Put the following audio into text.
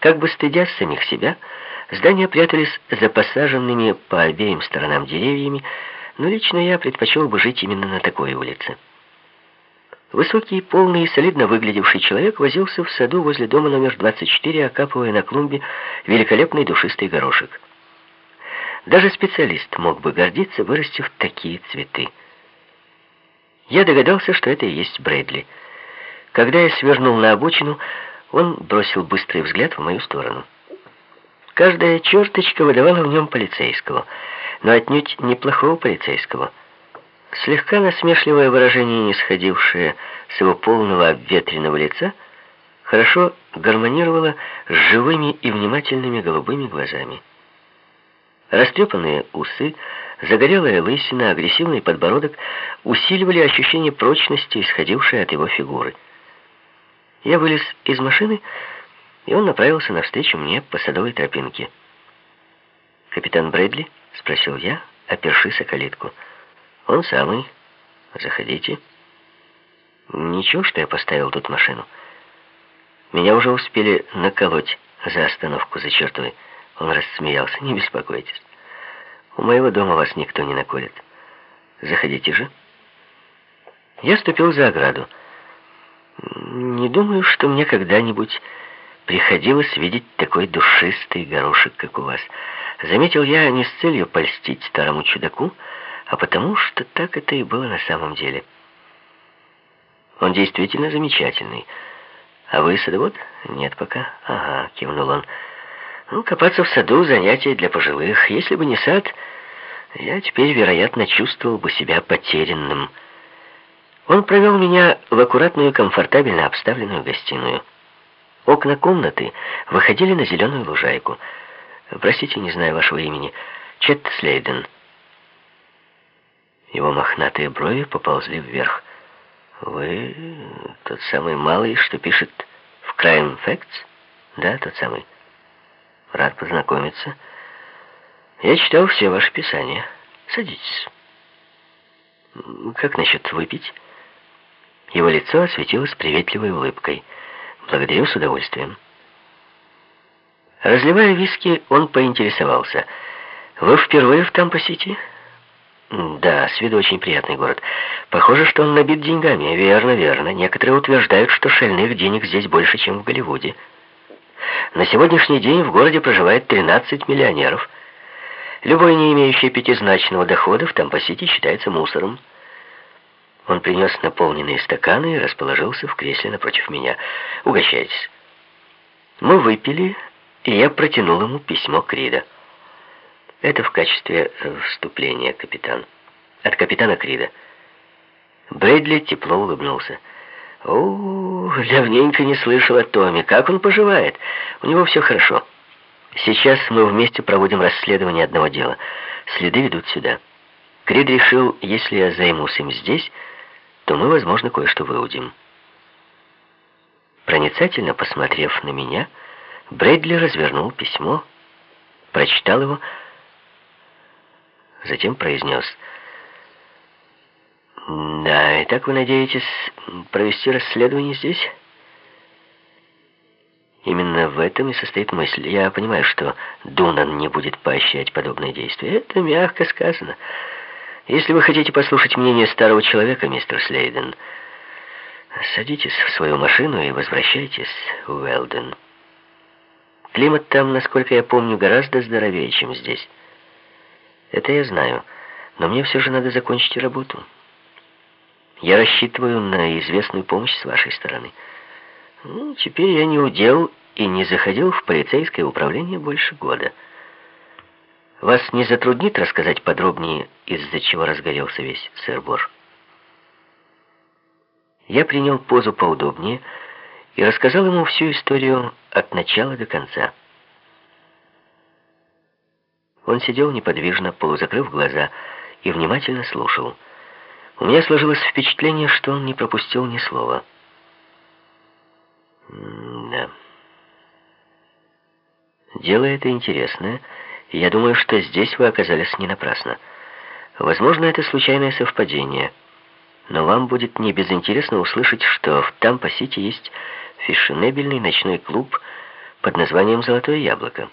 Как бы стыдясь самих себя, здания прятались за посаженными по обеим сторонам деревьями, но лично я предпочел бы жить именно на такой улице. Высокий, полный и солидно выглядевший человек возился в саду возле дома номер 24, окапывая на клумбе великолепный душистый горошек. Даже специалист мог бы гордиться, вырастив такие цветы. Я догадался, что это и есть Брэдли. Когда я свернул на обочину, он бросил быстрый взгляд в мою сторону. Каждая черточка выдавала в нем полицейского, но отнюдь неплохого полицейского. Слегка насмешливое выражение, не сходившее с его полного обветренного лица, хорошо гармонировало с живыми и внимательными голубыми глазами. Растрепанные усы, загорелая лысина, агрессивный подбородок усиливали ощущение прочности, исходившее от его фигуры. Я вылез из машины, и он направился навстречу мне по садовой тропинке. «Капитан Брэдли?» — спросил я, опершись о калитку. «Он самый. Заходите». «Ничего, что я поставил тут машину. Меня уже успели наколоть за остановку за чертой». Он рассмеялся. «Не беспокойтесь. У моего дома вас никто не наколет. Заходите же». Я ступил за ограду. Не думаю, что мне когда-нибудь приходилось видеть такой душистый горошек, как у вас. Заметил я не с целью польстить старому чудаку, а потому что так это и было на самом деле. Он действительно замечательный. А вы садовод? Нет пока. Ага, кивнул он. Ну, копаться в саду — занятие для пожилых. Если бы не сад, я теперь, вероятно, чувствовал бы себя потерянным. Он провел меня в аккуратную, комфортабельно обставленную гостиную. Окна комнаты выходили на зеленую лужайку. Простите, не знаю вашего имени. Чет Слейден. Его мохнатые брови поползли вверх. Вы тот самый малый, что пишет в Crime Facts? Да, тот самый. Рад познакомиться. Я читал все ваши писания. Садитесь. Как насчет выпить? Его лицо осветилось приветливой улыбкой. Благодарю с удовольствием. Разливая виски, он поинтересовался. «Вы впервые в Тампа-Сити?» «Да, с виду очень приятный город. Похоже, что он набит деньгами. Верно, верно. Некоторые утверждают, что шальных денег здесь больше, чем в Голливуде». На сегодняшний день в городе проживает 13 миллионеров. Любой, не имеющий пятизначного дохода, в Тампа-Сити считается мусором. Он принес наполненные стаканы и расположился в кресле напротив меня. «Угощайтесь». Мы выпили, и я протянул ему письмо Крида. Это в качестве вступления, капитан. От капитана Крида. Брэдли тепло улыбнулся. «О, давненько не слышал о Томе. Как он поживает? У него все хорошо. Сейчас мы вместе проводим расследование одного дела. Следы ведут сюда. Крид решил, если я займусь им здесь, то мы, возможно, кое-что выудим». Проницательно посмотрев на меня, Брэдли развернул письмо, прочитал его, затем произнес «Да, и так вы надеетесь провести расследование здесь?» Именно в этом и состоит мысль. Я понимаю, что Дунан не будет поощрять подобные действия. Это мягко сказано. Если вы хотите послушать мнение старого человека, мистер Слейден, садитесь в свою машину и возвращайтесь в Уэлден. Климат там, насколько я помню, гораздо здоровее, чем здесь. Это я знаю, но мне все же надо закончить работу. Я рассчитываю на известную помощь с вашей стороны. Ну, теперь я не удел и не заходил в полицейское управление больше года. Вас не затруднит рассказать подробнее, из-за чего разгорелся весь сыр-бор? Я принял позу поудобнее и рассказал ему всю историю от начала до конца. Он сидел неподвижно, полузакрыв глаза, и внимательно слушал. У меня сложилось впечатление, что он не пропустил ни слова. да. Дело это интересное, я думаю, что здесь вы оказались не напрасно. Возможно, это случайное совпадение, но вам будет не безинтересно услышать, что в Тампа-Сити есть фешенебельный ночной клуб под названием «Золотое яблоко».